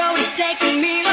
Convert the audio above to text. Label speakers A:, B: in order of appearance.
A: road is taking me.